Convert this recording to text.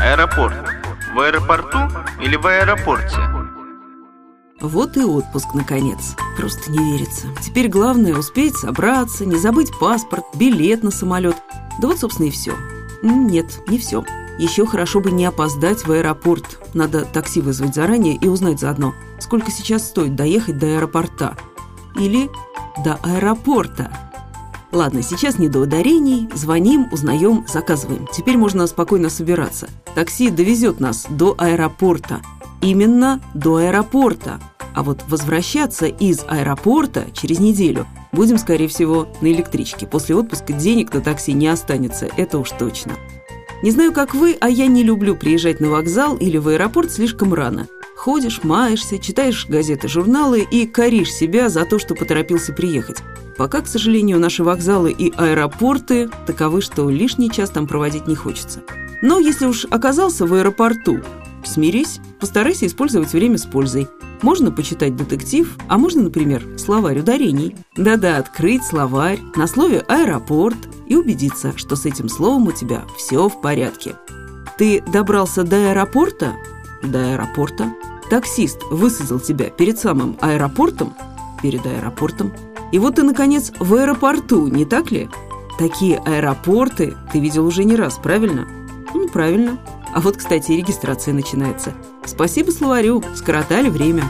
Аэропорт. В аэропорту или в аэропорте? Вот и отпуск, наконец. Просто не верится. Теперь главное успеть собраться, не забыть паспорт, билет на самолет. Да вот, собственно, и все. Нет, не все. Еще хорошо бы не опоздать в аэропорт. Надо такси вызвать заранее и узнать заодно, сколько сейчас стоит доехать до аэропорта. Или до аэропорта. Ладно, сейчас не до ударений. Звоним, узнаем, заказываем. Теперь можно спокойно собираться. Такси довезет нас до аэропорта. Именно до аэропорта. А вот возвращаться из аэропорта через неделю будем, скорее всего, на электричке. После отпуска денег на такси не останется, это уж точно. Не знаю, как вы, а я не люблю приезжать на вокзал или в аэропорт слишком рано. Ходишь, маешься, читаешь газеты, журналы и коришь себя за то, что поторопился приехать. Пока, к сожалению, наши вокзалы и аэропорты таковы, что лишний час там проводить не хочется. Но если уж оказался в аэропорту, смирись, постарайся использовать время с пользой. Можно почитать детектив, а можно, например, словарь ударений. Да-да, открыть словарь на слове «аэропорт» и убедиться, что с этим словом у тебя все в порядке. Ты добрался до аэропорта? До аэропорта. Таксист высадил тебя перед самым аэропортом? Перед аэропортом. И вот ты, наконец, в аэропорту, не так ли? Такие аэропорты ты видел уже не раз, правильно? Ну, правильно. А вот, кстати, и регистрация начинается. Спасибо словарю, скоротали время.